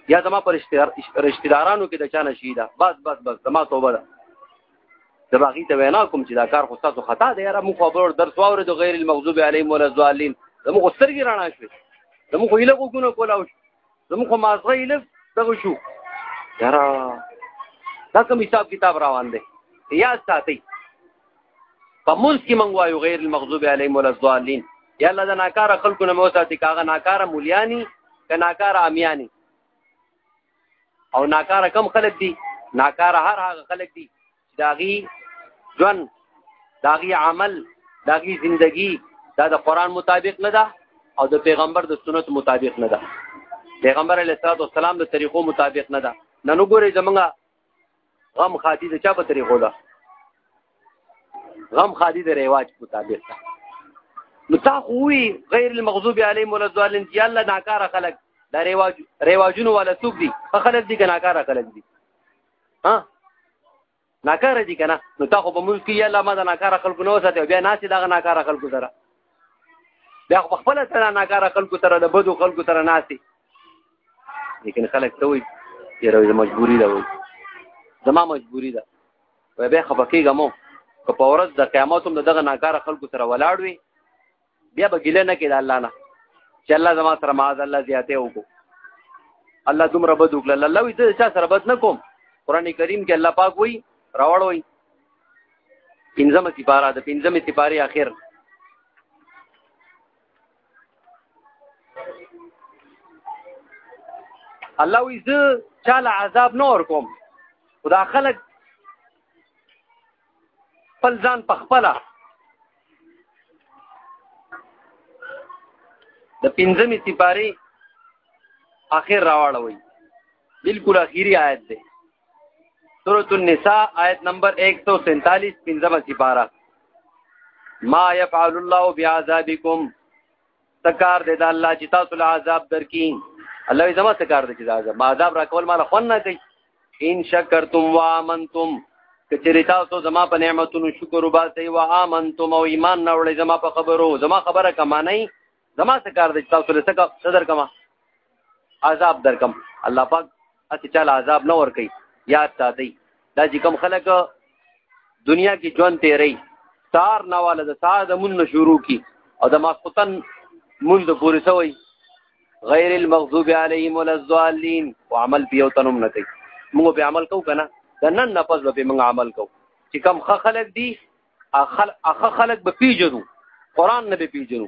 یا زما پر رشتہ دارانو کې د چانه شوی ده بس بس بس زما توبه ده د باغی ته وینا کوم چې دا کار خو تاسو خطا دی یاره موږ خبر درس واورې د غیر المغضوب علیهم ولا الضالین زموږ سترګې رڼا شوې زموږ هیله کوونه کولا وش زموږ مازغه هیله دغه شو یاره دا کوم حساب کتاب روان دی یا ساتي په موږ کې موږ وایو غیر المغضوب علیهم ولا الضالین یا الله دا ناکاره خلکو نه موساتي کاغه ناکاره مولیانی که ناکاره امیانی او ناکاره کم خلک دي ناکاره هر هغه خلک دي چې داغي ژوند داغي عمل داغي زندگی دا د قران مطابق نه ده او د پیغمبر د سنت مطابق نه ده پیغمبر علیه الصلاه والسلام د طریقو مطابق نه ده نن وګورئ زمونږه غم خاطی د چا په طریقو ده غم خاطی د ریواج مطابق ده نو تا خو وی غیر المغضوب علیهم ولا الضالین یا الله ناکاره خلق دا ریواج ریواجونو ولا سوق دي خلق دي ناکاره خلق دي ها ناکاره دي کنه نو تا خو په مونږ کې یا الله ما دا ناکاره خلق نو ساتي بیا ناسي دا ناکاره خلق سره بیا خپل سره ناکاره خلق سره د بدو خلق سره ناسي لیکن خلک ته وي چې روي مجبوري ده وي زما مجبوري ده وای بیا خپه کېږم مو که په ورځ د قیامت هم دغه ناکاره خلکو سره ولاړ وي بیا به ګیله نه کېده الله نه چې الله زما سره معاذ الله زیاتې وکړو الله دومره بد وکړل الله وي د چا سره بد نه کوم قران کریم کې الله پاک وایي راوړوي پنځمه سپاره د پنځمه سپاره اخر الله وی زه چاله عذاب نه ور کوم خدا خلق خپل ځان په خپل د پنځمې سپاره اخر راوړوي بالکل اخیری آیت ده سورة النساء آیت نمبر 147 پنځمه سپاره ما يفعل الله بعذابكم تکار دې د الله چې تاسو له عذاب درکې الله یې زما تکار دې چې دا عذاب ما عذاب راکول مال خون نه کوي ان شکرتم وامنتم کچری تاسو زما په نعمتونو شکر وباسئ او امنتم او ایمان نه وړئ زما په خبرو زما خبره کما نه زما څه کار دی چې تاسو له څه صدر کما عذاب درکم الله پاک اته چاله عذاب نه ور کوي یاد ساتي دا چې کم خلک دنیا کې ژوند تیری سار نواله د سار د مون شروع کی او د ماسختن مون د پوری سوی غیر المغضوب علیهم ولا الضالین وعمل پیو تنم نه کوي موږ به عمل کو کنه د نن نه پس به موږ عمل کو چې کم خلک دي اخل اخ خلق به پیجنو قران نه به پیجنو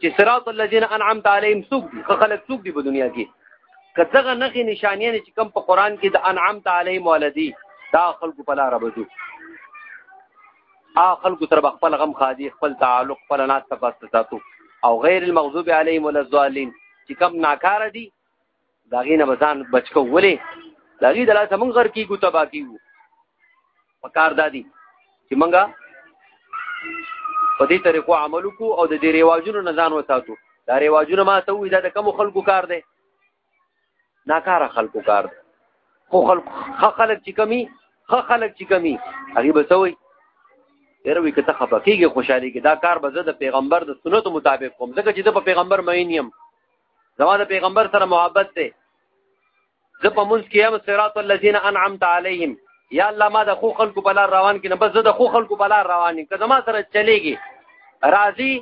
چې صراط الذين انعمت عليهم سوق دي خ خلق سوق دي په دنیا کې کڅغه نخي نشانیان چې کم په قران کې د انعمت عليهم ولدي دا خلق په لار بجو ا خلق تر خپل غم خادي خپل تعلق خپل ناس تفاست ساتو او غیر المغضوب عليهم ولا الضالين چې کم ناکار دي دا غي نه بزان بچکو ولې دا غي دلا سمون غر کیږو تبا کیږو پکار دادی چې منګه په دې طریقو عمل کو او د دې ریواجونو نه ځان وساتو دا ریواجونه ما ته وې دا د کوم خلکو کار دی ناکار خلکو کار دی خو خلک خلک چې کمی خ خلک چې کمی هغه به سوي یره وی کته خپه کیږي خوشحالي کې دا کار به زه د پیغمبر د سنت مطابق کوم ځکه چې د پیغمبر مې نیم زما د پیغمبر سره محبت دی زه په منځ کې یم صراط الذین انعمت علیهم یا الله ما د خو خلکو په لار روان کړي بس زه د خو خلکو په لار روان یم که زما سره چلیږي راضي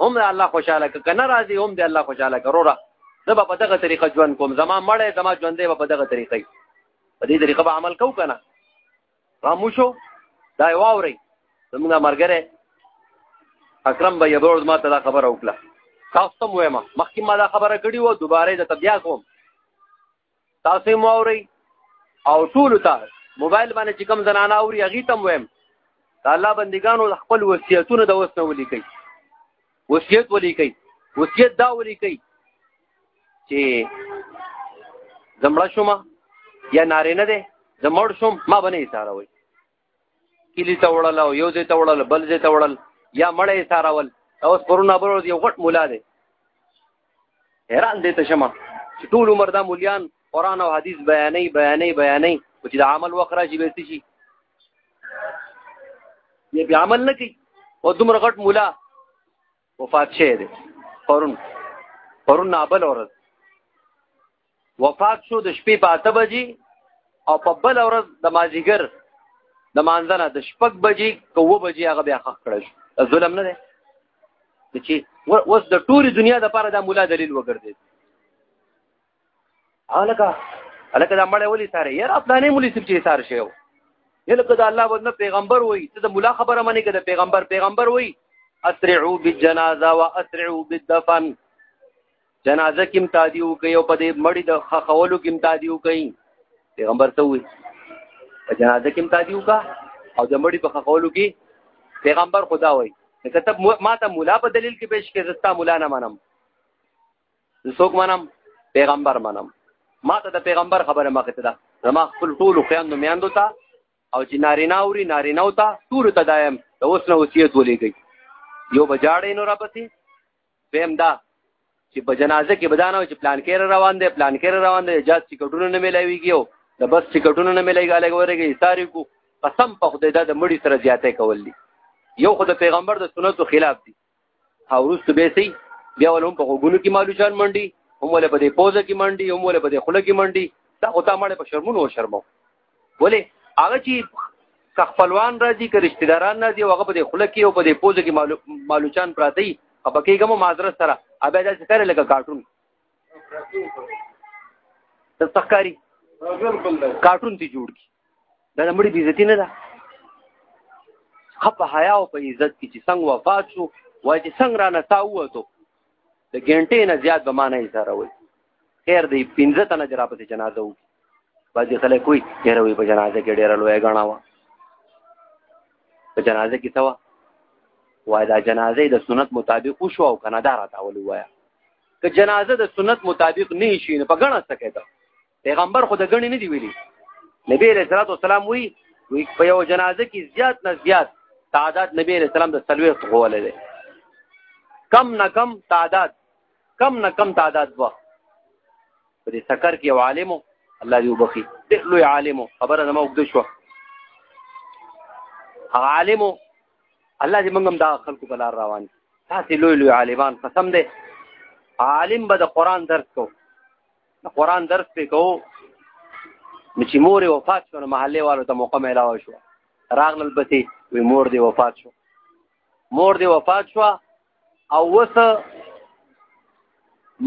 هم د الله خوشاله که نه راضي هم د الله خوشاله کروره زه به په دغه طریقه ژوند کوم زما مړی زما ژوندې به په دغه طریقه په دې طریقه به عمل کوو که نه خاموشو دا یې واورئ زمونږ مرګره اکرم به یبرز ما ته دا خبره وکړه تاسو ته وایم مخکې ما دا خبره کړې و دوباره د تبیا کوم تاسو مو اوري او ټول ته موبایل باندې چې کوم زنانه اوري هغه تم وایم دا الله بندگانو خپل وصیتونه د وسنه ولیکي وصیت ولي کوي وصیت دا ولي کوي چې زمړه شوم یا ناره نه ده زمړ شوم ما بنه اشاره وي کلی ته وړل او یو ځای ته وړل بل ځای ته وړل یا مړې اشاره ول او پرونه برو دی غټ مولا دی حیران دې ته شمه چې ټول عمر دا مولیان قران او حدیث بیانې بیانې بیانې او چې د عمل وخت راشي به څه شي یې بیا عمل نه کوي او دومره غټ مولا وفات شه دې پرون پرون نابل اورز وفات شو د شپې په اته بجې او په بل ورځ د مازیګر د مانځنه د شپږ بجې کوو بجې هغه بیا خخ کړی شو ظلم نه دی چې اوس د ټولې دنیا د پاره دا مولا دلیل وګرځید الکه الکه دا مړ ولي ساره یاره پلانې مولي سپ چې ساره شیو یلکه دا الله ودنه پیغمبر وای ته د مولا خبره منې کده پیغمبر پیغمبر وای اسرعوا بالجنازه واسرعوا بالدفن جنازه کې امتادي وکي او په دې مړی د خخولو کې امتادي وکي پیغمبر ته وي په جنازه کې امتادي وکا او د مړی په خخولو کې پیغمبر خدا وي کتب ما ته مولا په دلیل کې پیش کې زستا مولا نه منم څوک منم پیغمبر منم ما ته د پیغمبر خبره مخه ته ده زما خپل ټول خويندو میاندو ته او چې نارینه اوري نارینه او ته ټول ته دایم د اوس نه وصیت ولېږي یو بجاړې نو را پسې دویم دا چې په جنازه کې بدانه چې پلان کې روان دی پلان کې روان دی اجازه ټیکټونه نه ملایويږي او د بس ټیکټونه نه ملایږي لګ ورګي ساری کو قسم په خدای دا د مړي سره زیاته کول دي یو خو د پیغمبر د سنتو خلاف دي او روس به سي بیا ولهم په غوګونو کې مالوچان منډي هم ول په دې پوزه کې منډي هم ول په دې خله کې منډي دا او تا مړ په شرمونو شرمو ولې هغه چې که خپلوان راځي که رشتہ داران راځي هغه په دې خوله کې او په دې پوزه کې مالو مالوچان پراته وي خپه کېږم معذرت سره ابه دا ستاره لکه کارټون تستخکاری کارټون تی جوړ کی دا د مړي بیزتی نه ده خپه حیا او په عزت کې چې څنګه وفات شو وای چې څنګه را نساوته د ګنټې نه زیات به معنی سره وي خیر دی پنځه تنه جرا په جنازه وو باځي خلک کوئی ډیر وي په جنازه کې ډیر لوی غاڼه وا په جنازه کې څه وا وای دا جنازه د سنت مطابق وشو او کنه دا راته ولوایا که جنازه د سنت مطابق نه شي په غاڼه څه کېده پیغمبر خو د غنی نه دی ویلي نبی علیہ الصلوۃ والسلام وی وی په یو جنازه کې زیات نه زیات تعداد نبی علیہ السلام د سلوخت غول دی کم نه کم تعداد کم نه کم تعداد وه په دې سکر کې یو عالم الله دې وبخي ډېر لوی عالم خبره نه موږ شو هغه عالم الله دې موږ هم دا خلکو بلار روان تاسو لوی لوی عالمان قسم دې عالم به د قران درس کو د قران درس په کو نو چې مور وفات شو نو محله والو ته موقع ملاو شو راغلل بته وی مور دی وفات شو مور دی وفات شو او وس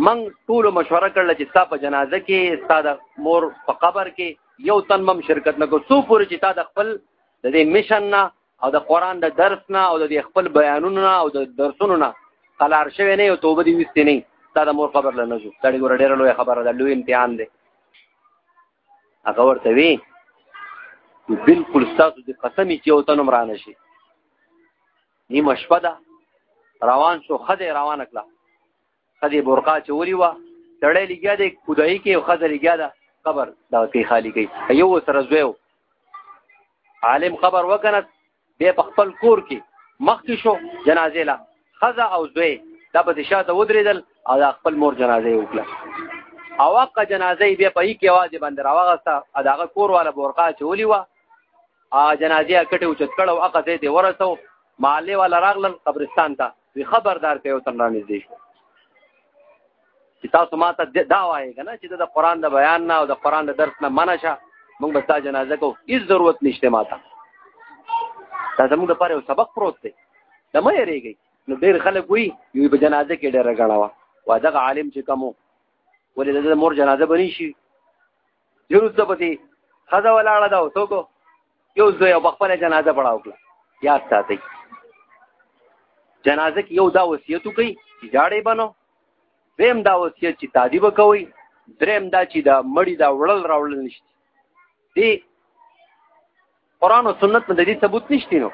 من ټول مشوره کړل چې ستا په جنازه کې ستا د مور په قبر کې یو تن مم شرکت نکو سو پورې چې تا د خپل د دې مشن نه او د قران د درس نه او د خپل بیانونو نه او د درسونو نه قلار شوی نه او توبه دی وستې نه دا د مور خبر لنه جو دا ډېر ډېر لوی خبره ده لوی امتحان دی هغه ورته وی بالکل تاسو د قسمی چې او تنم رانه شي نیمه شپه ده روان شو خدای روان کړه خدي برقا چولی و سړی لګیا دی خدای کې او خزه لګیا ده قبر دا کې خالی کوي یو سره زویو عالم قبر وکنه به په خپل کور کې مخکې شو جنازې لا خزه او زوی دا په شاته ودرېدل او دا خپل مور جنازې وکړه او هغه جنازې بیا په کې आवाज باندې راوغسته اداغه کور والا برقا چولی و ا جنازې کټه اوچت کړه او هغه دې ورسو مالې والا راغلل قبرستان ته وی خبردار ته یو تن را نږدې شو چې تاسو ما ته دا وایي کنه چې د قران د بیان نه او د قران د درس نه منع شه موږ به تا جنازه کو هیڅ ضرورت نشته ما ته دا زموږ لپاره یو سبق پروت دی دا مې ریږي نو ډیر خلک وی یو په جنازه کې ډیر غړاوه وا دغه عالم چې کوم ولې د مور جنازه بنی شي یروز ته پتی خزه ولاړه دا اوسو کو یو زوی او خپل جنازه پړاو کړه یاد ساتي جنازه کې یو دا وصیت کوي چې جاړې بنو دیم دا وصیت چې تادی وکوي دریم دا چې دا مړی دا وړل راوړل نشته دی قران او سنت باندې دې ثبوت نشته نو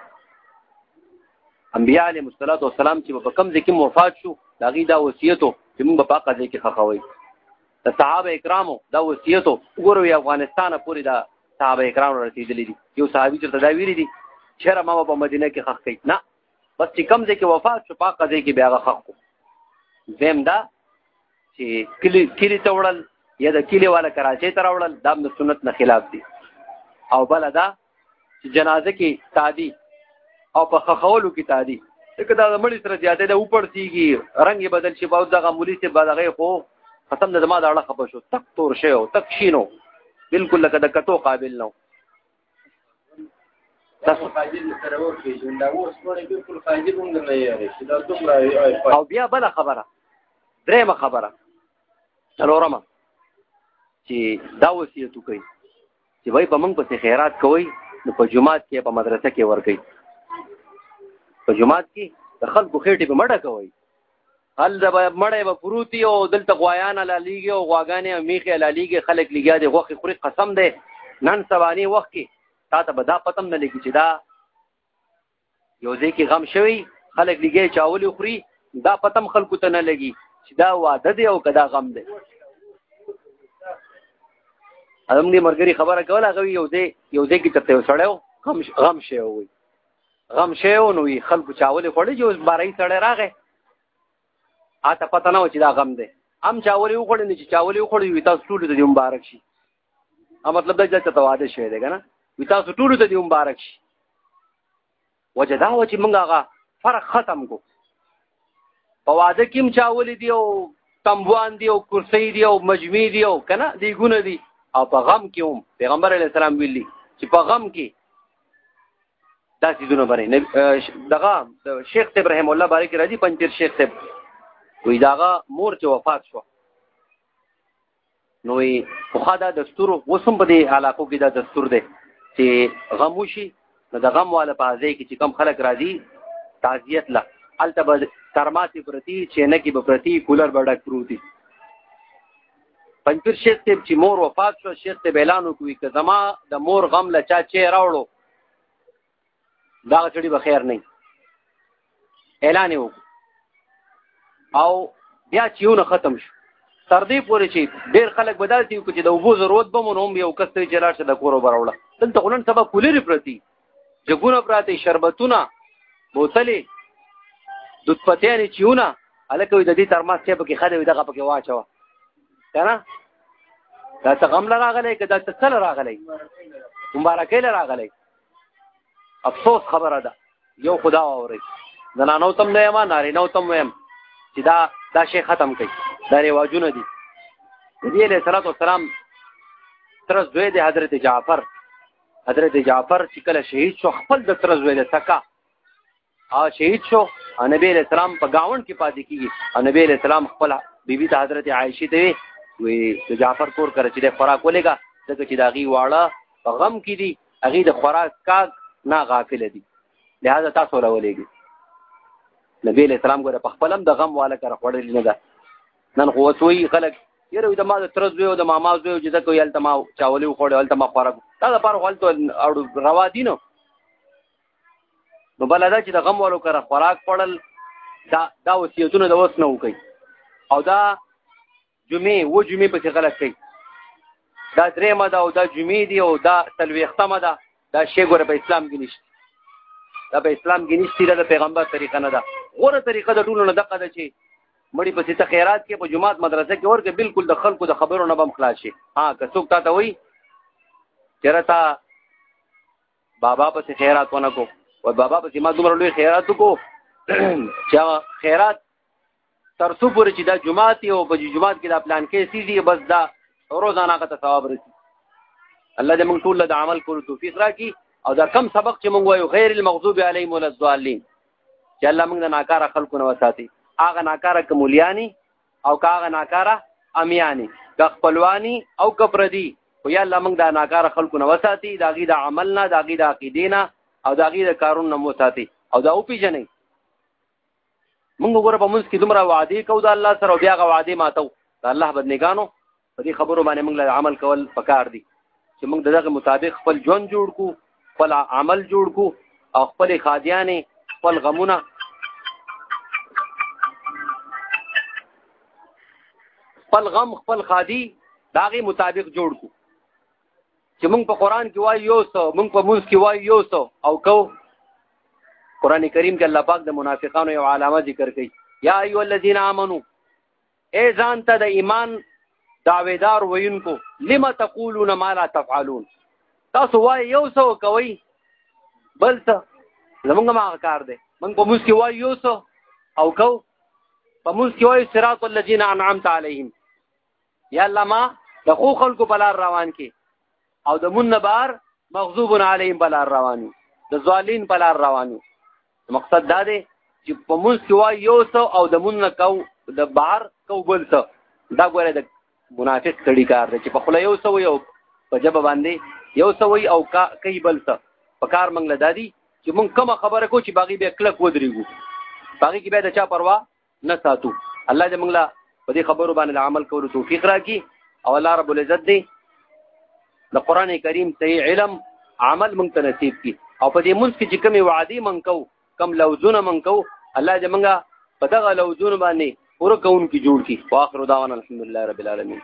انبیاء علیهم الصلاه والسلام چې په کم ځکه وفات شو دا غي دا وصیتو چې موږ په پاکه ځای کې خخوي د صحابه کرامو دا وصیتو ګوروي افغانستان پورې دا صحابه کرام رسیدلې دي یو صحابي چې دا ویلي دي چیرې ما په مدینه کې خخ کړي نه بس چې کم ځای کې وفات شو پاک ځای کې بیا غخ کو زم دا چې کلی کلی ته وړل یا د کلی والا کراچۍ ته راوړل دا د سنت نه خلاف دي او بل دا چې جنازه کې تادي او په خخولو کې تادي ځکه دا مړی سره زیاتې ده وپړسیږي رنگ یې بدل شي باوځ دغه مولي ته بدغه خو قسم د زما د اړه خبر شو تک تور شي او تک شینو بالکل لکه د کتو قابل نو تاسو فاجل سره ورکی چې دا اوس پرې بالکل فاجل هم نه یاري چې دا دومره او بیا بل خبره درېمه خبره څلورمه چې دا وصیت کوي چې وای په موږ پسې خیرات کوي نو په جمعات کې په مدرسه کې ورګي په جمعات کې د خلکو خېټې په مړه کوي هل د مړې به پروتي او دلته غوایان لالیږي او غواګانې او میخې لالیږي خلک لګیا دي غوخي خوري قسم دی نن سواني وخت کې تا ته به دا پتم نه لګي چې دا یو ځای کې غم شوی خلک لګي چاول خوري دا پتم خلکو ته نه لګي چې دا واده دی او کدا غم دی هم دې مرګري خبره کوله هغه یو ځای یو ځای کې ترته وسړیو غم غم شی وي غم شی او نو خلکو چاول خوړي جو بارای سړی راغی اته پته نه و چې دا غم دی هم چاول یو خوړي نه چې چاول یو خوړي وي تاسو ټول دې مبارک شي ا مطلب دا چې تواده شوی دی کنه وی تاسو ټول ته دی مبارک شي وجدا و چې موږ هغه فرق ختم کو په واده کې مچاول دی او تمبوان دی او کرسی دی او مجمی دی او کنه دی ګونه دی او په غم کې هم پیغمبر علی السلام ویلی چې په غم کې دا سیدونه باندې دغه شیخ ابراهیم الله بارک راځي پنځیر شیخ ته وی داغه مور چې وفات شو نو خو خا دا دستور اوس هم په دې علاقو کې دا دستور دی چې غم وشي نو د غم والا په ځای کې چې کم خلک راځي تعزیت له هلته به ترماسې پرتي چینه کې به پرتي کولر به ډک پروتي پنځپیر شیخ صاحب چې مور وفات شو شیخ صاحب اعلان وکړي که زما د مور غم له چا چې راوړو دا سړي به خیر نه اعلان یې وکړ او بیا چې یو نه ختم شو تر دې پورې چې ډېر خلک به داسې وکړي چې د اوبو ضرورت به مو نه هم یو کس ته چې لاړ شه د کور اوبه راوړه دلته خو نن سبا کولرې پرتې جګونه پراتې شربتونه بوتلې دودپتیانې چیونه هلکه وي د دې ترماس چې پکې ښه دی دغه پکې واچوه که نه دا څه غم له راغلی که دا څه څه له راغلی مبارکۍ له راغلی افسوس خبره ده یو خدا اوري زنانو تم نه ما ناري نو تم ويم چې دا دا شی ختم کړي دا رواجونه دي نبی علیہ الصلوۃ والسلام تر زوی د حضرت جعفر حضرت جعفر چې کله شهید شو خپل د تر زوی له سکا او شهید شو او نبی علیہ السلام په گاون کې پاتې کیږي او نبی علیہ السلام خپل بیبي ته حضرت عائشه ته وی د جعفر کور کړ چې د خوراک ولګا ځکه چې داغي واړه په غم کې دي هغه د خوراک کا نه غافل دي لہذا تاسو له ولګي نبی علیہ السلام ګره په خپلم د غم والا کر خړل نه ده نن خو وسوي خلک یره د ما د ترز ویو د ماما زوی چې دا کوي الته ما چاولې خوړې الته ما خوراک دا لپاره خپل ته اړو روا دي نو نو بل دا چې د غم والو کر خوراک پړل دا دا وصیتونه د وس نه وکي او دا جمعې و جمعې په څیر غلط کوي دا درې ما دا او دا جمعې دی او دا تلويخته ما دا دا شی ګوره په اسلام کې نشته دا په اسلام کې نشته دا پیغمبر طریقه نه ده غوره طریقه د ټولو نه دقه ده چې مړی په څه خیرات کې په جمعات مدرسه کې ورګه بالکل د خلکو د خبرو نه بم خلاص شي ها که څوک تا ته وایي چرته بابا په خیرات ونه کو و بابا په ما دومره لوی خیرات کو چې خیرات تر څو پورې چې دا جمعه تی او په جمعه کې دا پلان کې سي دي بس دا روزانه کا ثواب رسي الله دې موږ ټول له عمل کولو توفیق راکړي او دا کم سبق چې موږ وایو غیر المغضوب علیهم ولا الضالین چې الله موږ نه ناکاره خلکو نه وساتي هغه ناکاره کوملیانی او کاغه ناکاره امیانی که خپلوانی او که پردی خو یا الله موږ دا ناکاره خلکو نه وساتي دا غي د عمل نه دا غي د عقیدې نه او دا غي د کارون نه وساتي او دا او پیژنې موږ وګوره په موږ کې دومره وعده کو دا الله سره بیا غو وعده ماتو دا الله بدنګانو په دې خبرو باندې موږ له عمل کول پکار دي چې موږ دغه مطابق خپل ژوند جوړ کو خپل عمل جوړ کو او خپل خادیانې خپل غمونه خپل غم خپل خادي داغه مطابق جوړ کو چې موږ په قران کې وایو یو څو موږ په موږ کې وایو یو څو او کو قران کریم کې الله پاک د منافقانو یو علامه ذکر کوي یا ایو الذین آمنو اے ځان ته د ایمان داویدار وینکو لما تقولون ما لا تفعلون تاسو وای یو څو کوي بل څه زمونږ ما کار دی من په موږ کې وای یو څو او کو په موږ کې وای صراط الذين انعمت عليهم یا الله ما د خو خلکو بلار روان کې او د مون بار مغضوب علیهم بل روانو د ظالین بل روانو مقصد دا دی چې په مون سوا یو سو او د مون کو د بار کو بل سو دا ګوره د منافق سړي کار دی چې په خله یو سو یو په جبه باندې یو سو او کا کوي بل سو په کار منګل دادی چې مونږ کوم خبره کو چې باغی به کلک ودرېګو باغی کې به د چا پروا نه ساتو الله دې موږ له په دې خبرو باندې عمل کولو توفیق راکړي او الله رب العزت دې د قران کریم صحیح علم عمل موږ ته نصیب کړي او په دې مونږ کې چې کومې وعده موږ کو کم لوزونه موږ کو الله دې موږ په دغه لوزونه باندې پوره کون کې جوړ کړي واخر دعوانا الحمدلله رب العالمین